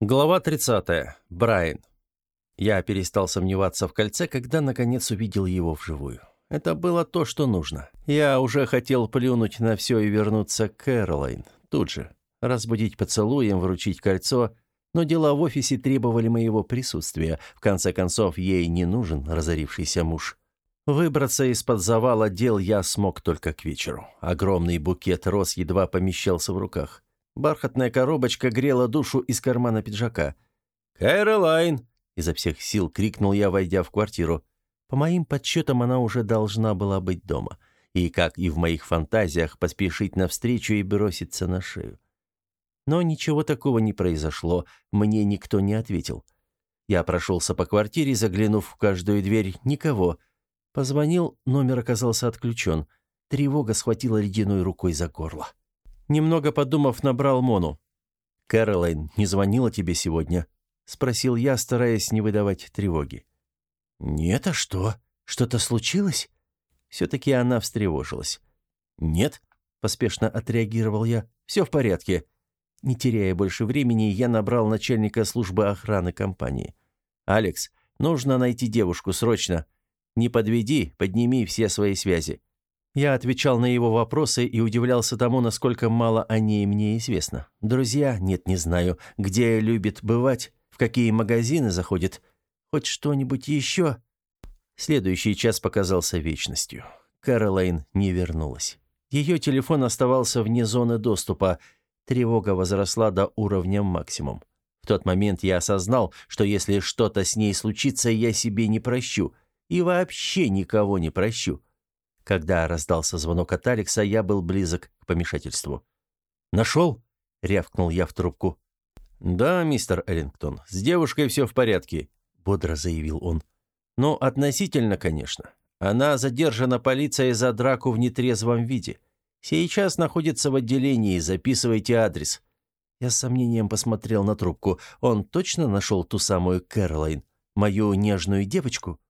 Глава 30. Брайан. Я перестал сомневаться в кольце, когда наконец увидел его вживую. Это было то, что нужно. Я уже хотел плюнуть на все и вернуться к Кэролайн. Тут же. Разбудить поцелуем, вручить кольцо. Но дела в офисе требовали моего присутствия. В конце концов, ей не нужен разорившийся муж. Выбраться из-под завала дел я смог только к вечеру. Огромный букет роз едва помещался в руках. Бархатная коробочка грела душу из кармана пиджака. «Кэролайн!» — изо всех сил крикнул я, войдя в квартиру. По моим подсчетам, она уже должна была быть дома. И, как и в моих фантазиях, поспешить навстречу и броситься на шею. Но ничего такого не произошло, мне никто не ответил. Я прошелся по квартире, заглянув в каждую дверь, никого. Позвонил, номер оказался отключен. Тревога схватила ледяной рукой за горло. Немного подумав, набрал Мону. «Кэролайн не звонила тебе сегодня?» — спросил я, стараясь не выдавать тревоги. «Нет, а что? Что-то случилось?» Все-таки она встревожилась. «Нет», — поспешно отреагировал я, — «все в порядке». Не теряя больше времени, я набрал начальника службы охраны компании. «Алекс, нужно найти девушку срочно. Не подведи, подними все свои связи. Я отвечал на его вопросы и удивлялся тому, насколько мало о ней мне известно. Друзья? Нет, не знаю. Где любит бывать? В какие магазины заходит? Хоть что-нибудь еще? Следующий час показался вечностью. Кэролайн не вернулась. Ее телефон оставался вне зоны доступа. Тревога возросла до уровня максимум. В тот момент я осознал, что если что-то с ней случится, я себе не прощу. И вообще никого не прощу. Когда раздался звонок от Алекса, я был близок к помешательству. «Нашел?» — рявкнул я в трубку. «Да, мистер Эллингтон, с девушкой все в порядке», — бодро заявил он. «Ну, относительно, конечно. Она задержана полицией за драку в нетрезвом виде. Сейчас находится в отделении, записывайте адрес». Я с сомнением посмотрел на трубку. Он точно нашел ту самую Кэролайн, мою нежную девочку?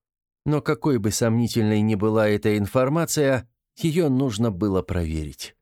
Но какой бы сомнительной ни была эта информация, ее нужно было проверить.